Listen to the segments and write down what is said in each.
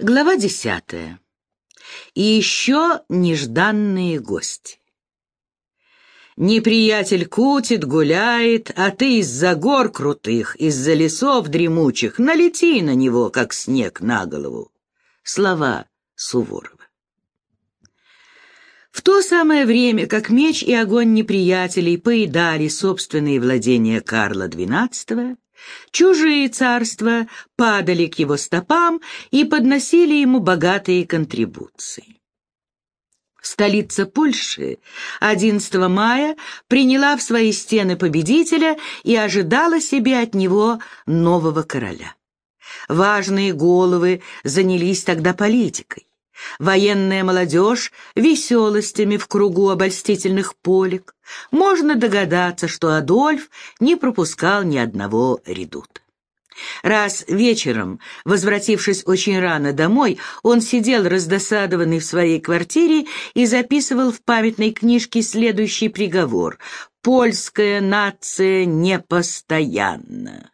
Глава десятая. И еще нежданные гости. Неприятель кутит, гуляет, а ты из-за гор крутых, из-за лесов дремучих, налети на него, как снег на голову. Слова Суворова. В то самое время, как меч и огонь неприятелей поедали собственные владения Карла XII, Чужие царства падали к его стопам и подносили ему богатые контрибуции. Столица Польши 11 мая приняла в свои стены победителя и ожидала себе от него нового короля. Важные головы занялись тогда политикой. Военная молодежь веселостями в кругу обольстительных полек. Можно догадаться, что Адольф не пропускал ни одного редута. Раз вечером, возвратившись очень рано домой, он сидел раздосадованный в своей квартире и записывал в памятной книжке следующий приговор «Польская нация непостоянна».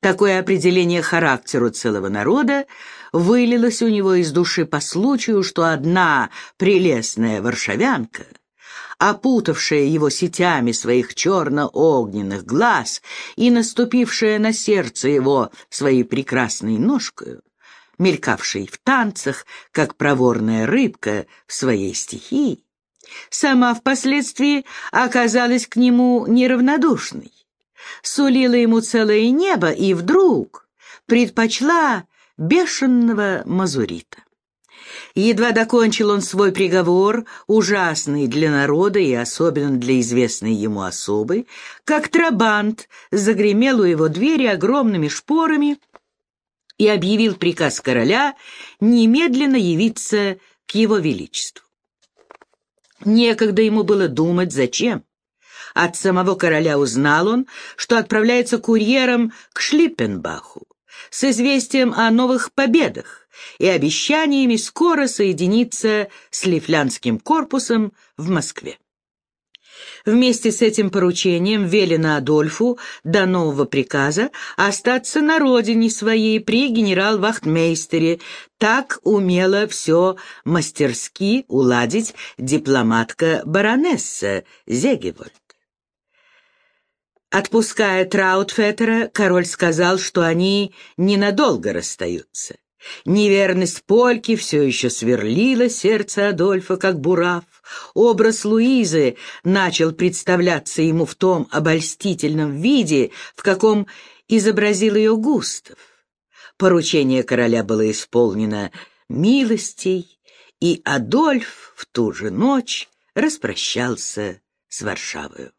Такое определение характеру целого народа вылилось у него из души по случаю, что одна прелестная варшавянка, опутавшая его сетями своих черно-огненных глаз и наступившая на сердце его своей прекрасной ножкою, мелькавшей в танцах, как проворная рыбка в своей стихии, сама впоследствии оказалась к нему неравнодушной сулила ему целое небо и вдруг предпочла бешеного мазурита. Едва докончил он свой приговор, ужасный для народа и особенно для известной ему особы, как трабант загремел у его двери огромными шпорами и объявил приказ короля немедленно явиться к его величеству. Некогда ему было думать, зачем. От самого короля узнал он, что отправляется курьером к Шлиппенбаху с известием о новых победах и обещаниями скоро соединиться с Лифлянским корпусом в Москве. Вместе с этим поручением велено Адольфу до нового приказа остаться на родине своей при генерал-вахтмейстере. Так умела все мастерски уладить дипломатка-баронесса Зегевольд. Отпуская Траутфеттера, король сказал, что они ненадолго расстаются. Неверность Польки все еще сверлила сердце Адольфа, как бурав. Образ Луизы начал представляться ему в том обольстительном виде, в каком изобразил ее Густав. Поручение короля было исполнено милостей, и Адольф в ту же ночь распрощался с Варшавою.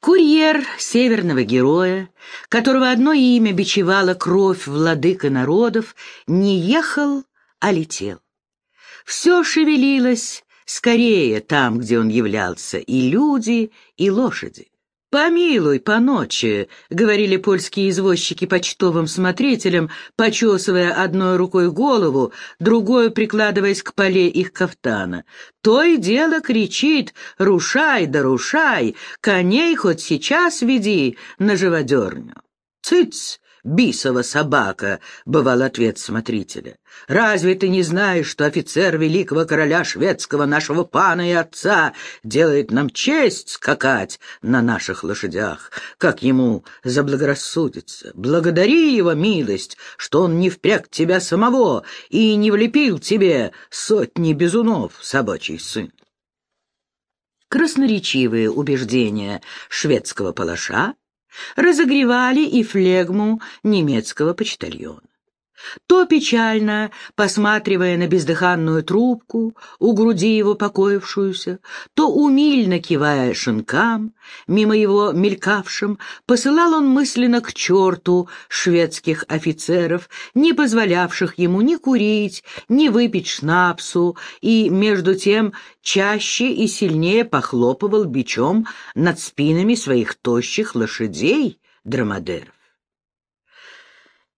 Курьер северного героя, которого одно имя бичевало кровь владыка народов, не ехал, а летел. Все шевелилось скорее там, где он являлся, и люди, и лошади. «Помилуй по ночи», — говорили польские извозчики почтовым смотрителям, почесывая одной рукой голову, другой прикладываясь к поле их кафтана. То и дело кричит «Рушай да рушай! Коней хоть сейчас веди на живодерню!» «Цыц!» «Бисова собака», — бывал ответ смотрителя. «Разве ты не знаешь, что офицер великого короля шведского, нашего пана и отца, делает нам честь скакать на наших лошадях, как ему заблагорассудится? Благодари его милость, что он не впряг тебя самого и не влепил тебе сотни безунов, собачий сын». Красноречивые убеждения шведского палаша разогревали и флегму немецкого почтальона. То печально, посматривая на бездыханную трубку, у груди его покоившуюся, то умильно кивая шинкам, мимо его мелькавшим, посылал он мысленно к черту шведских офицеров, не позволявших ему ни курить, ни выпить шнапсу, и, между тем, чаще и сильнее похлопывал бичом над спинами своих тощих лошадей, драмадеров.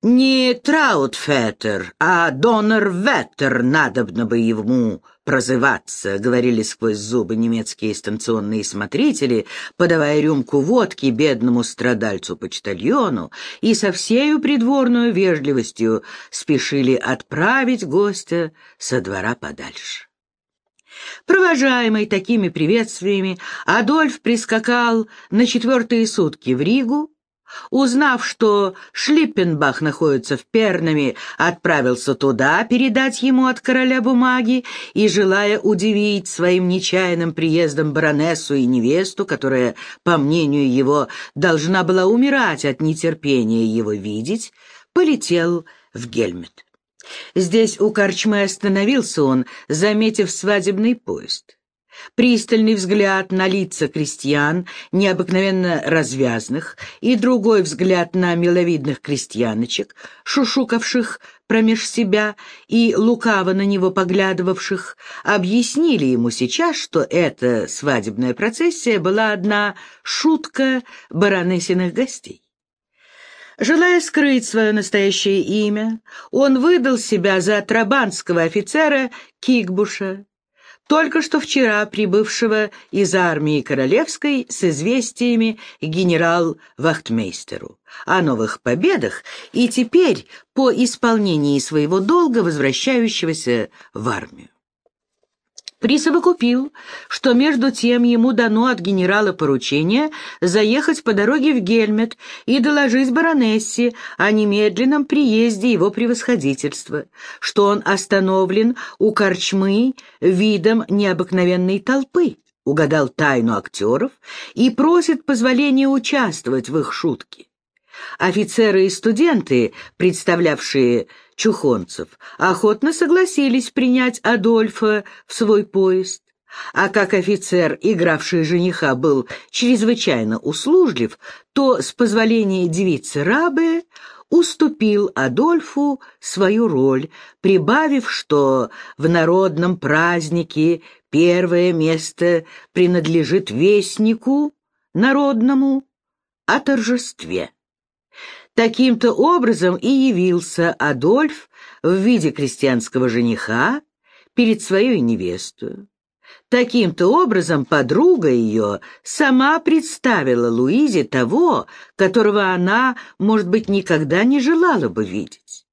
Не Траутфеттер, а Доннерветтер надобно бы ему прозываться, говорили сквозь зубы немецкие станционные смотрители, подавая рюмку водки бедному страдальцу-почтальону, и со всею придворную вежливостью спешили отправить гостя со двора подальше. Провожаемый такими приветствиями, Адольф прискакал на четвертые сутки в Ригу, Узнав, что Шлиппенбах находится в Пернаме, отправился туда передать ему от короля бумаги и, желая удивить своим нечаянным приездом баронессу и невесту, которая, по мнению его, должна была умирать от нетерпения его видеть, полетел в Гельмет. Здесь у корчмы остановился он, заметив свадебный поезд. Пристальный взгляд на лица крестьян, необыкновенно развязных, и другой взгляд на миловидных крестьяночек, шушукавших промеж себя и лукаво на него поглядывавших, объяснили ему сейчас, что эта свадебная процессия была одна шутка баронессиных гостей. Желая скрыть свое настоящее имя, он выдал себя за трабанского офицера Кикбуша, только что вчера прибывшего из армии королевской с известиями генерал-вахтмейстеру о новых победах и теперь по исполнении своего долга возвращающегося в армию присовокупил, что между тем ему дано от генерала поручение заехать по дороге в Гельмет и доложить баронессе о немедленном приезде его превосходительства, что он остановлен у корчмы видом необыкновенной толпы, угадал тайну актеров и просит позволения участвовать в их шутке. Офицеры и студенты, представлявшие чухонцев, охотно согласились принять Адольфа в свой поезд. А как офицер, игравший жениха, был чрезвычайно услужлив, то, с позволения девицы Рабе, уступил Адольфу свою роль, прибавив, что в народном празднике первое место принадлежит вестнику народному о торжестве. Таким-то образом и явился Адольф в виде крестьянского жениха перед своей невестой. Таким-то образом подруга ее сама представила Луизе того, которого она, может быть, никогда не желала бы видеть.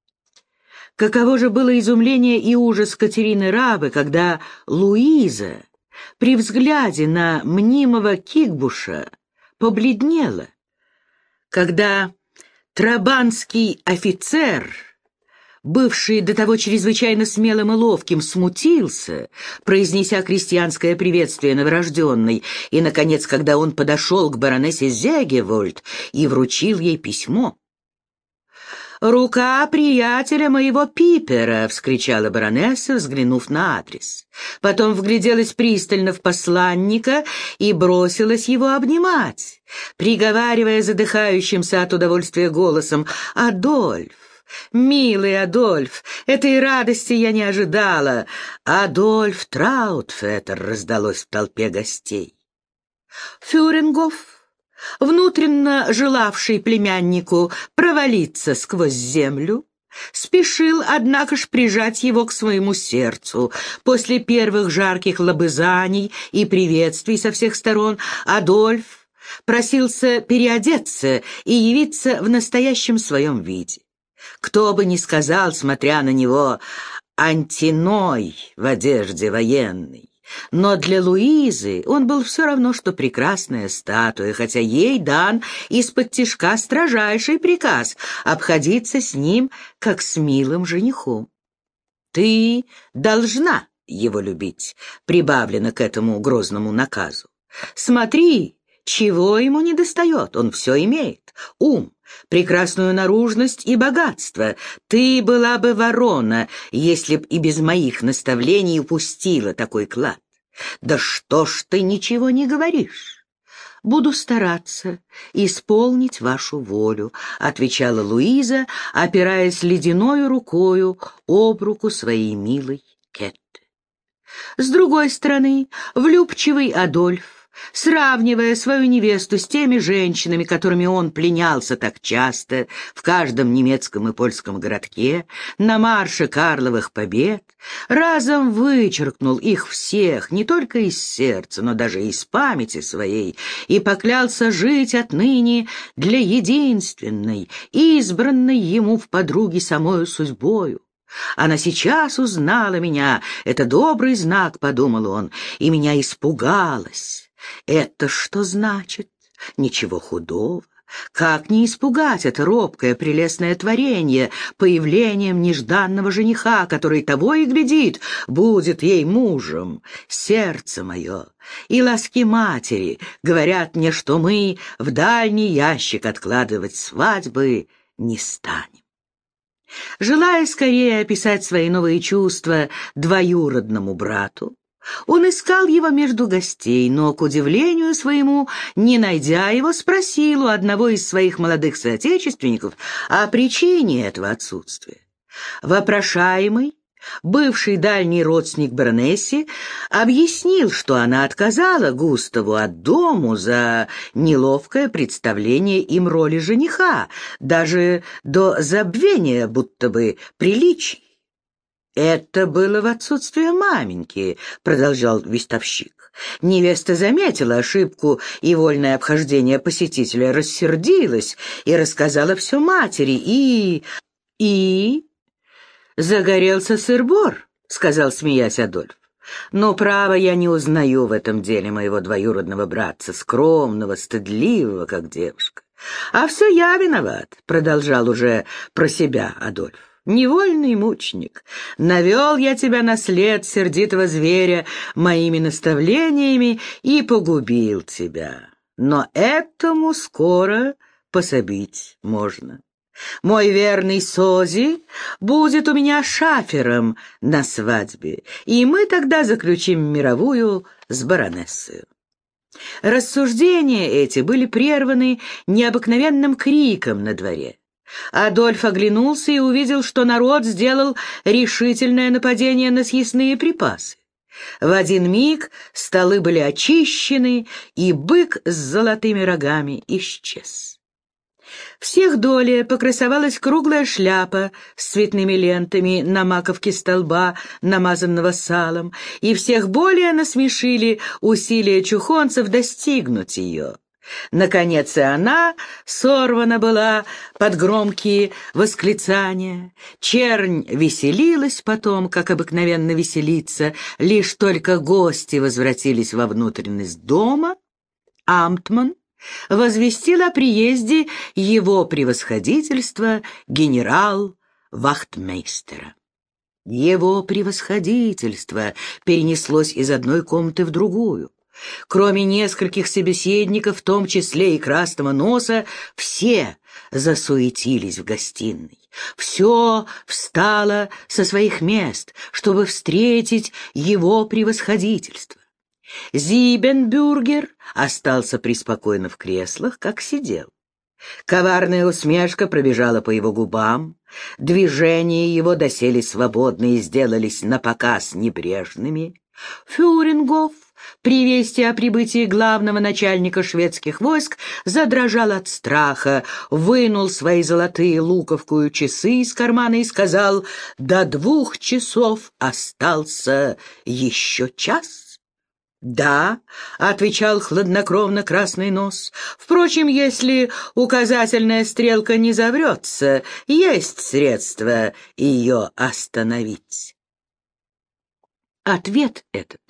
Каково же было изумление и ужас Катерины Рабы, когда Луиза при взгляде на мнимого Кикбуша побледнела, когда Трабанский офицер, бывший до того чрезвычайно смелым и ловким, смутился, произнеся крестьянское приветствие новорожденной, и, наконец, когда он подошел к баронессе Зегевольд и вручил ей письмо, «Рука приятеля моего Пипера!» — вскричала баронесса, взглянув на адрес. Потом вгляделась пристально в посланника и бросилась его обнимать, приговаривая задыхающимся от удовольствия голосом «Адольф!» «Милый Адольф, этой радости я не ожидала!» «Адольф Траутфеттер!» — раздалось в толпе гостей. Фюрингоф внутренно желавший племяннику провалиться сквозь землю, спешил, однако ж, прижать его к своему сердцу. После первых жарких лобызаний и приветствий со всех сторон Адольф просился переодеться и явиться в настоящем своем виде. Кто бы ни сказал, смотря на него, антиной в одежде военной, но для Луизы он был все равно, что прекрасная статуя, хотя ей дан из-под тишка строжайший приказ обходиться с ним, как с милым женихом. «Ты должна его любить», — прибавлено к этому грозному наказу. «Смотри, чего ему не достает, он все имеет. Ум, прекрасную наружность и богатство. Ты была бы ворона, если б и без моих наставлений упустила такой клад. Да что ж ты ничего не говоришь? «Буду стараться исполнить вашу волю», — отвечала Луиза, опираясь ледяною рукою об руку своей милой Кетты. С другой стороны, влюбчивый Адольф сравнивая свою невесту с теми женщинами, которыми он пленялся так часто в каждом немецком и польском городке, на марше Карловых побед, разом вычеркнул их всех не только из сердца, но даже из памяти своей, и поклялся жить отныне для единственной, избранной ему в подруге самою судьбою. Она сейчас узнала меня, это добрый знак, — подумал он, — и меня испугалась. Это что значит? Ничего худого. Как не испугать это робкое, прелестное творение появлением нежданного жениха, который того и глядит, будет ей мужем? Сердце мое и ласки матери говорят мне, что мы в дальний ящик откладывать свадьбы не станем. Желая скорее описать свои новые чувства двоюродному брату, он искал его между гостей, но, к удивлению своему, не найдя его, спросил у одного из своих молодых соотечественников о причине этого отсутствия. Вопрошаемый, бывший дальний родственник баронессы, объяснил, что она отказала Густаву от дому за неловкое представление им роли жениха, даже до забвения будто бы приличий. «Это было в отсутствие маменьки», — продолжал вестовщик. Невеста заметила ошибку, и вольное обхождение посетителя рассердилась и рассказала все матери, и... и... «Загорелся сыр-бор», — сказал, смеясь Адольф. «Но, право, я не узнаю в этом деле моего двоюродного братца, скромного, стыдливого, как девушка. А все я виноват», — продолжал уже про себя Адольф невольный мученик. Навел я тебя на след сердитого зверя моими наставлениями и погубил тебя. Но этому скоро пособить можно. Мой верный Сози будет у меня шафером на свадьбе, и мы тогда заключим мировую с баронессой. Рассуждения эти были прерваны необыкновенным криком на дворе. Адольф оглянулся и увидел, что народ сделал решительное нападение на съестные припасы. В один миг столы были очищены, и бык с золотыми рогами исчез. Всех доле покрасовалась круглая шляпа с цветными лентами на маковке столба, намазанного салом, и всех более насмешили усилия чухонцев достигнуть ее. Наконец и она сорвана была под громкие восклицания. Чернь веселилась потом, как обыкновенно веселиться, лишь только гости возвратились во внутренность дома. Амтман возвестил о приезде его превосходительства генерал-вахтмейстера. Его превосходительство перенеслось из одной комнаты в другую. Кроме нескольких собеседников, в том числе и красного носа, все засуетились в гостиной. Все встало со своих мест, чтобы встретить его превосходительство. Зибенбюргер остался преспокойно в креслах, как сидел. Коварная усмешка пробежала по его губам, движения его доселе свободные сделались напоказ небрежными. Фюрингов при вести о прибытии главного начальника шведских войск задрожал от страха, вынул свои золотые луковкую часы из кармана и сказал, «До двух часов остался еще час». «Да», — отвечал хладнокровно красный нос, «впрочем, если указательная стрелка не заврется, есть средство ее остановить». Ответ этот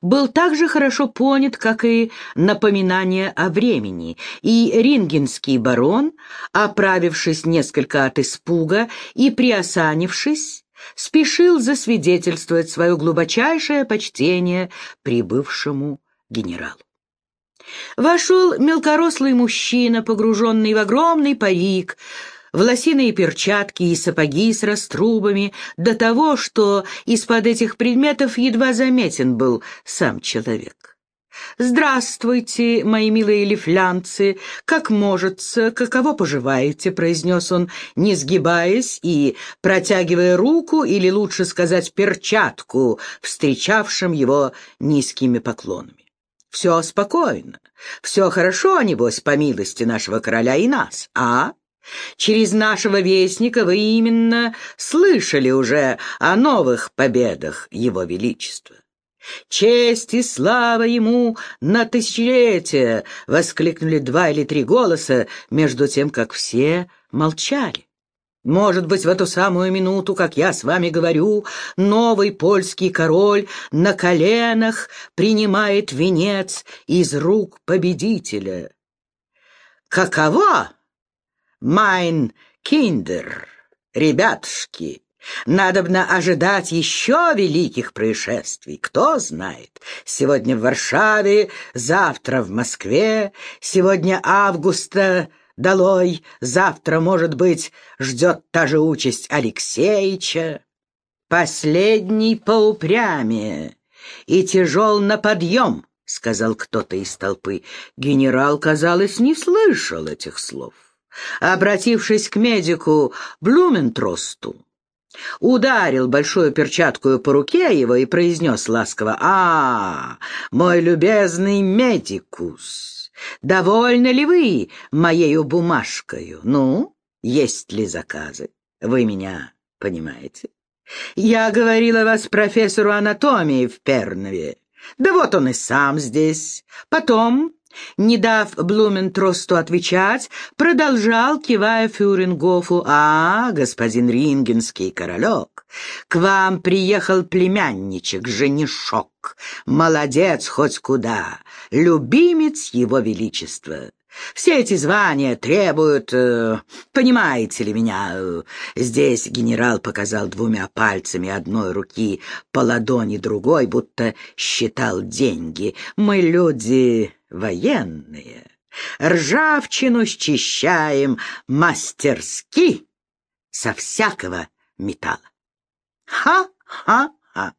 был так же хорошо понят, как и напоминание о времени, и рингенский барон, оправившись несколько от испуга и приосанившись, спешил засвидетельствовать свое глубочайшее почтение прибывшему генералу. Вошел мелкорослый мужчина, погруженный в огромный парик, в лосиные перчатки и сапоги с раструбами, до того, что из-под этих предметов едва заметен был сам человек. «Здравствуйте, мои милые лифлянцы! Как можется, каково поживаете?» — произнес он, не сгибаясь и протягивая руку, или лучше сказать перчатку, встречавшим его низкими поклонами. Все спокойно, все хорошо, небось, по милости нашего короля и нас, а? Через нашего вестника вы именно слышали уже о новых победах его величества. «Честь и слава ему на тысячелетие!» — воскликнули два или три голоса, между тем, как все молчали. Может быть, в эту самую минуту, как я с вами говорю, новый польский король на коленах принимает венец из рук победителя. Каково, майн киндер, ребятушки? Надобно ожидать еще великих происшествий. Кто знает, сегодня в Варшаве, завтра в Москве, сегодня августа долой, завтра, может быть, ждет та же участь Алексеича. Последний поупрямее и тяжел на подъем, — сказал кто-то из толпы. Генерал, казалось, не слышал этих слов. Обратившись к медику Блументросту, ударил большую перчаткою по руке его и произнес ласково, «А, мой любезный медикус, довольны ли вы моею бумажкою? Ну, есть ли заказы? Вы меня понимаете? Я говорила вас профессору анатомии в Пернове. Да вот он и сам здесь. Потом не дав Блументросту отвечать, продолжал, кивая Фюрингофу, «А, господин Рингенский королек, к вам приехал племянничек, женишок, молодец хоть куда, любимец его величества». Все эти звания требуют... Э, понимаете ли меня? Э, здесь генерал показал двумя пальцами одной руки по ладони другой, будто считал деньги. Мы люди военные. Ржавчину счищаем мастерски со всякого металла. Ха-ха-ха!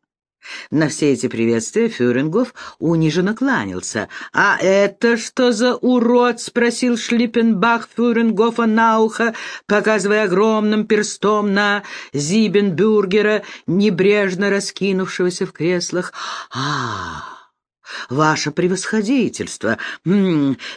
На все эти приветствия Фюрингов униженно кланялся. «А это что за урод?» — спросил Шлиппенбах Фюрингофа на ухо, показывая огромным перстом на Зибенбюргера, небрежно раскинувшегося в креслах. «А-а-а!» «Ваше превосходительство,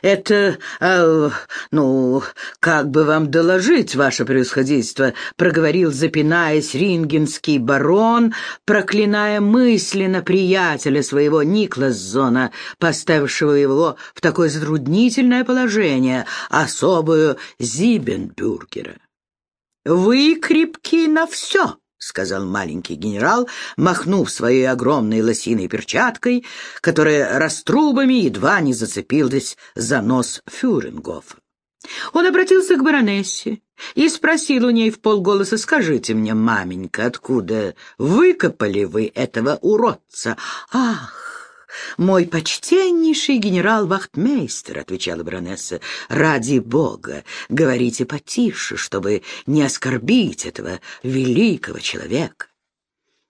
это... Э, ну, как бы вам доложить, ваше превосходительство?» — проговорил, запинаясь, рингенский барон, проклиная мысленно приятеля своего Никласзона, поставившего его в такое затруднительное положение, особую Зибенбюргера. «Вы крепки на все!» — сказал маленький генерал, махнув своей огромной лосиной перчаткой, которая раструбами едва не зацепилась за нос Фюрингофа. Он обратился к баронессе и спросил у ней в полголоса, «Скажите мне, маменька, откуда выкопали вы этого уродца?» «Ах!» «Мой почтеннейший генерал-вахтмейстер», — отвечала баронесса, — «ради бога, говорите потише, чтобы не оскорбить этого великого человека».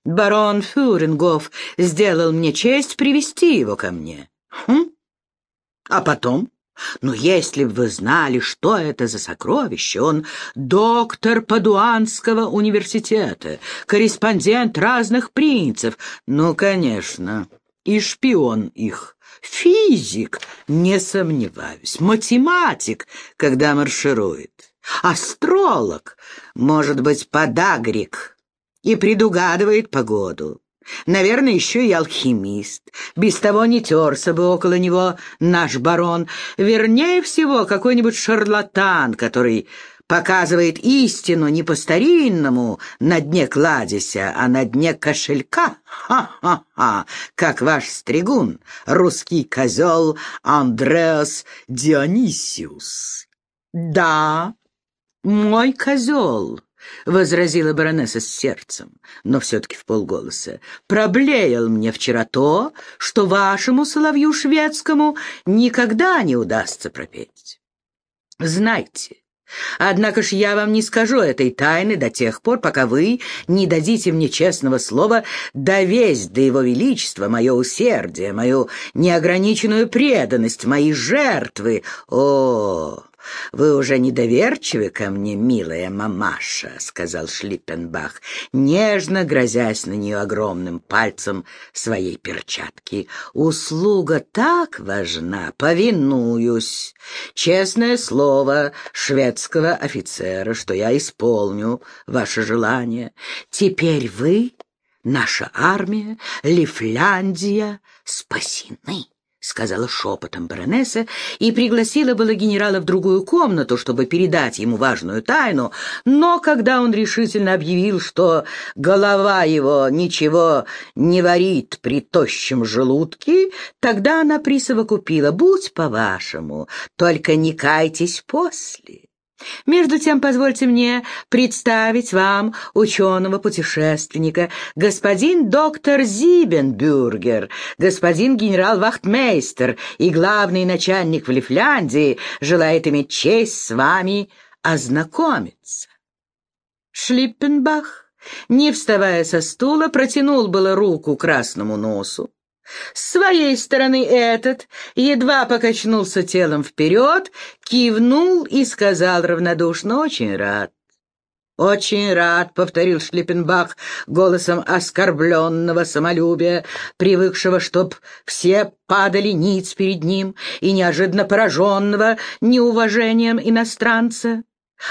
Барон Фюрингов сделал мне честь привести его ко мне. Хм? А потом? Ну, если бы вы знали, что это за сокровище, он доктор Падуанского университета, корреспондент разных принцев. Ну, конечно, и шпион их. Физик, не сомневаюсь, математик, когда марширует. Астролог, может быть, подагрик, и предугадывает погоду. Наверное, еще и алхимист. Без того не терся бы около него наш барон. Вернее всего, какой-нибудь шарлатан, который показывает истину не по-старинному на дне кладеся, а на дне кошелька. Ха-ха-ха! Как ваш стригун, русский козел Андреас Дионисиус. Да, мой козел, — возразила баронесса с сердцем, но все-таки в полголоса. «Проблеял мне вчера то, что вашему соловью шведскому никогда не удастся пропеть. Знайте, Однако ж я вам не скажу этой тайны до тех пор, пока вы не дадите мне честного слова довесть до его величества мое усердие, мою неограниченную преданность, мои жертвы. О, вы уже недоверчивы ко мне, милая мамаша», — сказал Шлиппенбах, нежно грозясь на нее огромным пальцем своей перчатки. «Услуга так важна, повинуюсь. Честное слово шведского офицера, что я исполню ваше желание. Теперь вы, наша армия, Лифляндия спасены». — сказала шепотом баронесса и пригласила было генерала в другую комнату, чтобы передать ему важную тайну, но когда он решительно объявил, что голова его ничего не варит при тощем желудке, тогда она присовокупила «Будь по-вашему, только не кайтесь после». Между тем, позвольте мне представить вам ученого-путешественника, господин доктор Зибенбюргер, господин генерал-вахтмейстер и главный начальник в Лифляндии желает иметь честь с вами ознакомиться. Шлиппенбах, не вставая со стула, протянул было руку красному носу, с своей стороны этот едва покачнулся телом вперед, кивнул и сказал равнодушно «Очень рад». «Очень рад», — повторил Шлиппенбах голосом оскорбленного самолюбия, привыкшего, чтоб все падали ниц перед ним и неожиданно пораженного неуважением иностранца.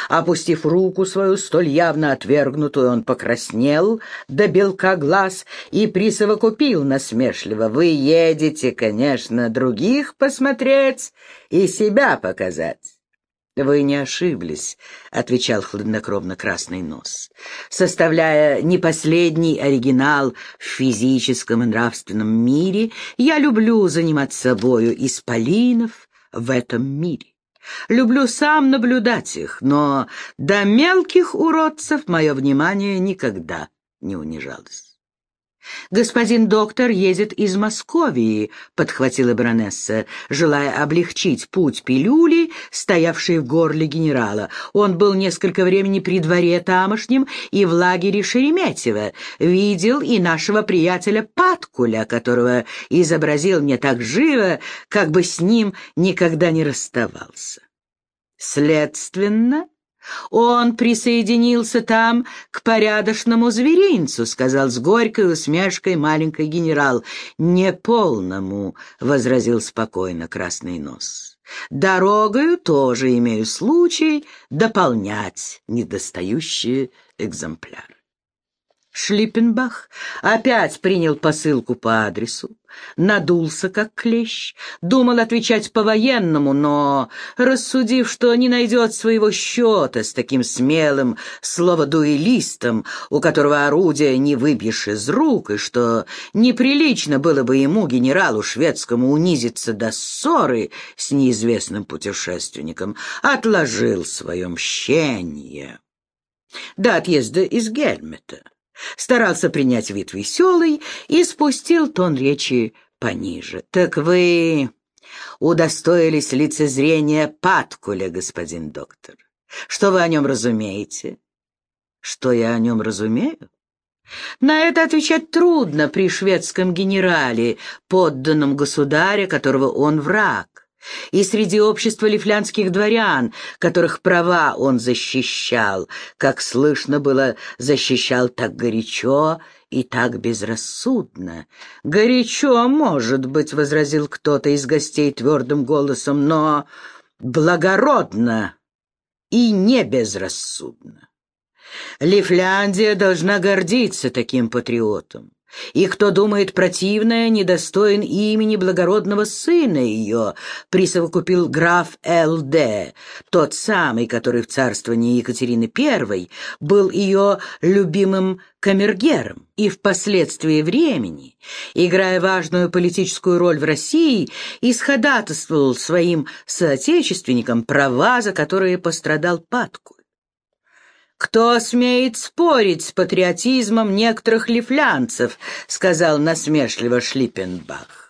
Опустив руку свою, столь явно отвергнутую, он покраснел до белка глаз и присовокупил насмешливо. «Вы едете, конечно, других посмотреть и себя показать». «Вы не ошиблись», — отвечал хладнокровно Красный Нос. «Составляя не последний оригинал в физическом и нравственном мире, я люблю занимать собою исполинов в этом мире. Люблю сам наблюдать их, но до мелких уродцев мое внимание никогда не унижалось. «Господин доктор едет из Московии», — подхватила баронесса, желая облегчить путь пилюли, стоявшей в горле генерала. Он был несколько времени при дворе тамошнем и в лагере Шереметьево. Видел и нашего приятеля Паткуля, которого изобразил мне так живо, как бы с ним никогда не расставался. Следственно, он присоединился там к порядочному зверинцу, сказал с горькой усмешкой маленький генерал. Неполному, возразил спокойно красный нос. Дорогою тоже имею случай дополнять недостающие экземпляры. Шлиппенбах опять принял посылку по адресу, надулся как клещ, думал отвечать по-военному, но, рассудив, что не найдет своего счета с таким смелым словодуэлистом, у которого орудия не выбьешь из рук, и что неприлично было бы ему, генералу шведскому, унизиться до ссоры с неизвестным путешественником, отложил свое мщение. До отъезда из Гельмета старался принять вид веселый и спустил тон речи пониже. «Так вы удостоились лицезрения Паткуля, господин доктор. Что вы о нем разумеете?» «Что я о нем разумею?» На это отвечать трудно при шведском генерале, подданном государя, которого он враг и среди общества лифлянских дворян, которых права он защищал, как слышно было, защищал так горячо и так безрассудно. «Горячо, может быть», — возразил кто-то из гостей твердым голосом, «но благородно и не безрассудно». Лифляндия должна гордиться таким патриотом. И кто думает противное, недостоин имени благородного сына ее, присовокупил граф Л.Д., тот самый, который в царствовании Екатерины I был ее любимым камергером и впоследствии времени, играя важную политическую роль в России, исходатайствовал своим соотечественникам права, за которые пострадал Патку. «Кто смеет спорить с патриотизмом некоторых лифлянцев?» — сказал насмешливо Шлиппенбах.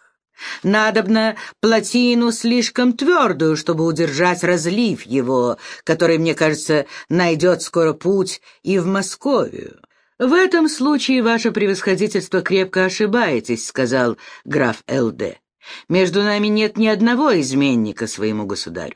«Надобно плотину слишком твердую, чтобы удержать разлив его, который, мне кажется, найдет скоро путь и в Московию». «В этом случае, ваше превосходительство, крепко ошибаетесь», — сказал граф Л.Д. «Между нами нет ни одного изменника своему государю.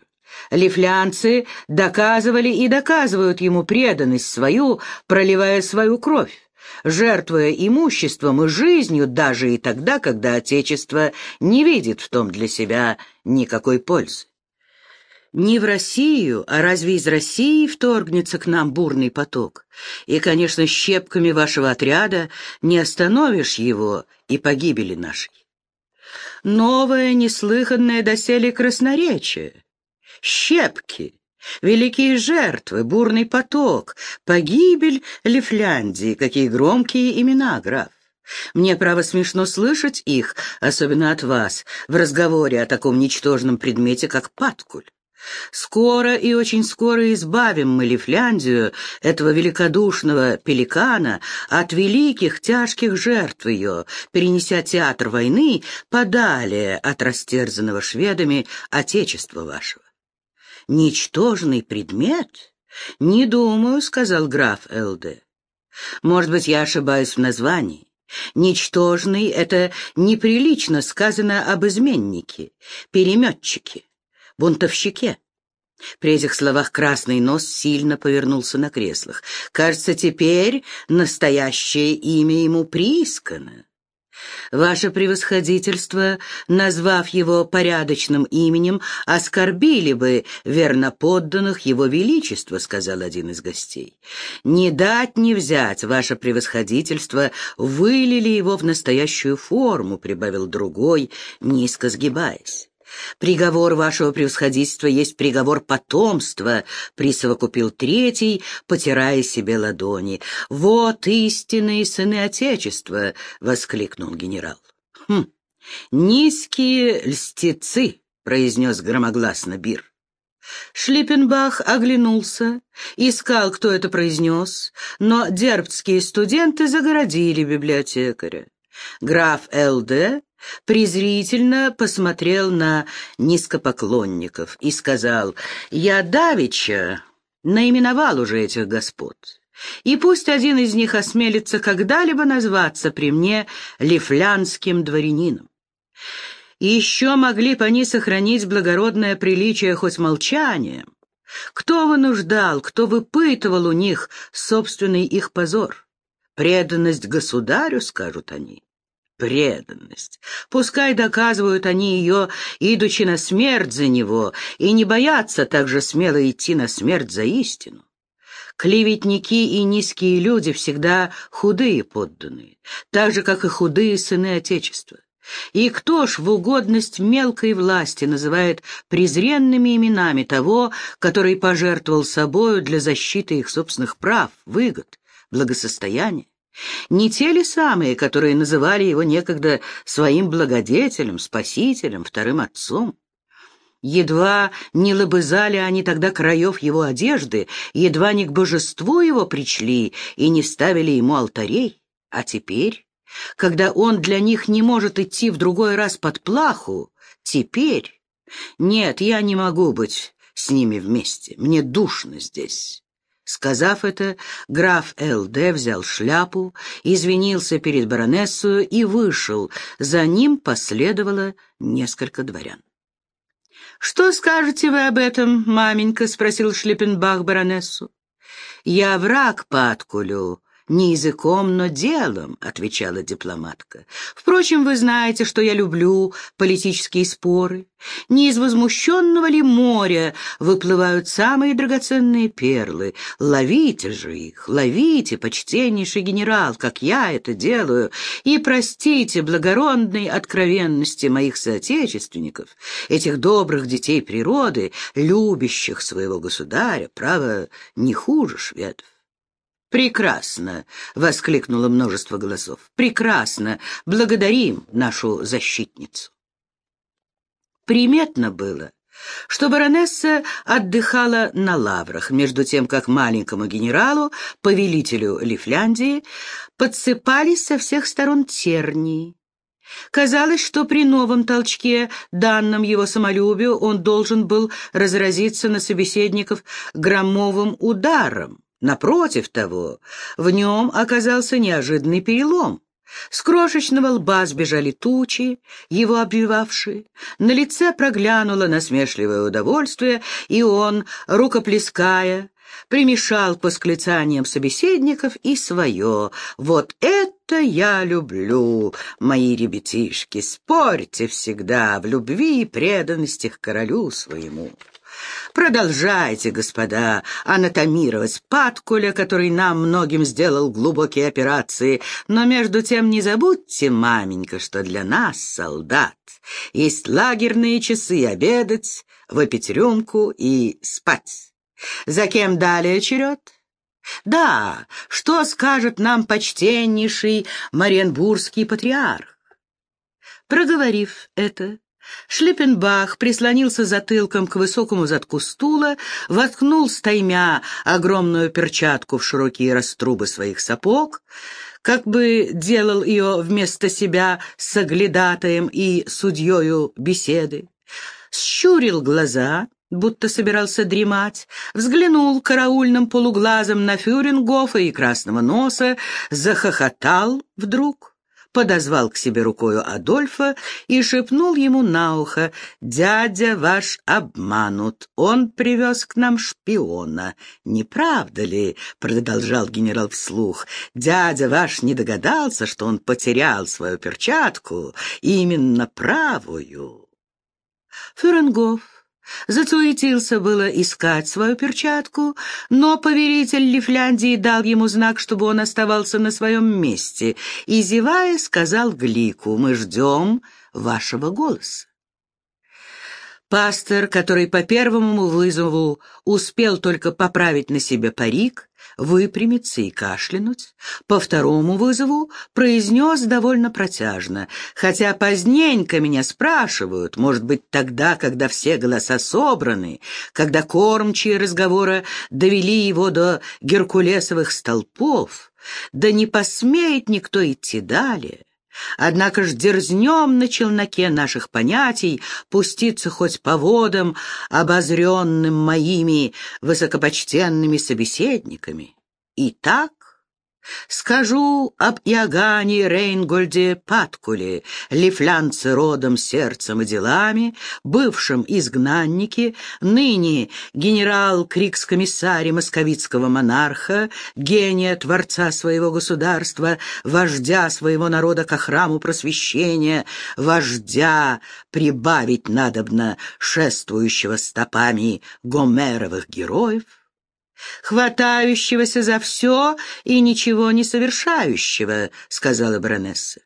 Лифлянцы доказывали и доказывают ему преданность свою, проливая свою кровь, жертвуя имуществом и жизнью даже и тогда, когда Отечество не видит в том для себя никакой пользы. Не в Россию, а разве из России вторгнется к нам бурный поток? И, конечно, щепками вашего отряда не остановишь его и погибели нашей. Новое, неслыханное доселе красноречие. Щепки, великие жертвы, бурный поток, погибель Лифляндии, какие громкие имена, граф. Мне, право, смешно слышать их, особенно от вас, в разговоре о таком ничтожном предмете, как паткуль. Скоро и очень скоро избавим мы Лифляндию, этого великодушного пеликана, от великих тяжких жертв ее, перенеся театр войны подалее от растерзанного шведами Отечества вашего. Ничтожный предмет? Не думаю, — сказал граф Л.Д. Может быть, я ошибаюсь в названии. Ничтожный — это неприлично сказано об изменнике, переметчике бунтовщике. При этих словах красный нос сильно повернулся на креслах. Кажется, теперь настоящее имя ему приискано. Ваше превосходительство, назвав его порядочным именем, оскорбили бы верноподданных его величества, сказал один из гостей. Не дать не взять, ваше превосходительство, вылили его в настоящую форму, прибавил другой, низко сгибаясь. «Приговор вашего превосходительства есть приговор потомства», — присовокупил третий, потирая себе ладони. «Вот истинные сыны Отечества!» — воскликнул генерал. «Хм, низкие льстецы!» — произнес громогласно Бир. Шлиппенбах оглянулся, искал, кто это произнес, но дербцкие студенты загородили библиотекаря. Граф Л.Д презрительно посмотрел на низкопоклонников и сказал, «Я давеча наименовал уже этих господ, и пусть один из них осмелится когда-либо назваться при мне лифлянским дворянином. Еще могли бы они сохранить благородное приличие хоть молчанием. Кто вынуждал, кто выпытывал у них собственный их позор? Преданность государю, скажут они преданность. Пускай доказывают они ее, идучи на смерть за него, и не боятся так же смело идти на смерть за истину. Клеветники и низкие люди всегда худые подданные, так же, как и худые сыны Отечества. И кто ж в угодность мелкой власти называет презренными именами того, который пожертвовал собою для защиты их собственных прав, выгод, благосостояния? Не те ли самые, которые называли его некогда своим благодетелем, спасителем, вторым отцом? Едва не лобызали они тогда краев его одежды, едва не к божеству его причли и не ставили ему алтарей. А теперь, когда он для них не может идти в другой раз под плаху, теперь... Нет, я не могу быть с ними вместе, мне душно здесь. Сказав это, граф Л.Д. взял шляпу, извинился перед баронессою и вышел. За ним последовало несколько дворян. «Что скажете вы об этом, маменька?» — спросил Шлиппенбах баронессу. «Я враг Паткулю», «Не языком, но делом», — отвечала дипломатка. «Впрочем, вы знаете, что я люблю политические споры. Не из возмущенного ли моря выплывают самые драгоценные перлы? Ловите же их, ловите, почтеннейший генерал, как я это делаю, и простите благородной откровенности моих соотечественников, этих добрых детей природы, любящих своего государя, право, не хуже шведов. «Прекрасно!» — воскликнуло множество голосов. «Прекрасно! Благодарим нашу защитницу!» Приметно было, что баронесса отдыхала на лаврах, между тем, как маленькому генералу, повелителю Лифляндии, подсыпались со всех сторон тернии. Казалось, что при новом толчке, данном его самолюбию, он должен был разразиться на собеседников громовым ударом. Напротив того, в нем оказался неожиданный перелом. С крошечного лба сбежали тучи, его обвивавшие. На лице проглянуло насмешливое удовольствие, и он, рукоплеская, примешал к восклицаниям собеседников и свое. «Вот это я люблю, мои ребятишки! Спорьте всегда в любви и преданности к королю своему!» Продолжайте, господа, анатомировать Паткуля, который нам многим сделал глубокие операции, но между тем не забудьте, маменька, что для нас, солдат, есть лагерные часы обедать, выпить рюмку и спать. За кем далее черед? Да, что скажет нам почтеннейший Мариенбургский патриарх? Проговорив это, Шлиппенбах прислонился затылком к высокому задку стула, воткнул стаймя огромную перчатку в широкие раструбы своих сапог, как бы делал ее вместо себя с оглядатаем и судьею беседы, щурил глаза, будто собирался дремать, взглянул караульным полуглазом на Фюрингофа и Красного Носа, захохотал вдруг подозвал к себе рукою Адольфа и шепнул ему на ухо, «Дядя ваш обманут, он привез к нам шпиона». «Не правда ли?» — продолжал генерал вслух. «Дядя ваш не догадался, что он потерял свою перчатку, именно правую». Фюренгоф Зацуетился было искать свою перчатку, но повелитель Лифляндии дал ему знак, чтобы он оставался на своем месте, и, зевая, сказал Глику, «Мы ждем вашего голоса». Пастор, который по первому вызову успел только поправить на себе парик, выпрямиться и кашлянуть, по второму вызову произнес довольно протяжно, хотя поздненько меня спрашивают, может быть, тогда, когда все голоса собраны, когда кормчие разговора довели его до геркулесовых столпов, да не посмеет никто идти далее. Однако ж дерзнем на челноке наших понятий пуститься хоть по водам, обозренным моими высокопочтенными собеседниками. И так Скажу об Иоганне Рейнгольде Паткуле, лифлянце родом, сердцем и делами, бывшем изгнаннике, ныне генерал-крикс-комиссаре московицкого монарха, гения творца своего государства, вождя своего народа ко храму просвещения, вождя прибавить надобно шествующего стопами гомеровых героев, хватающегося за все и ничего не совершающего», — сказала баронесса.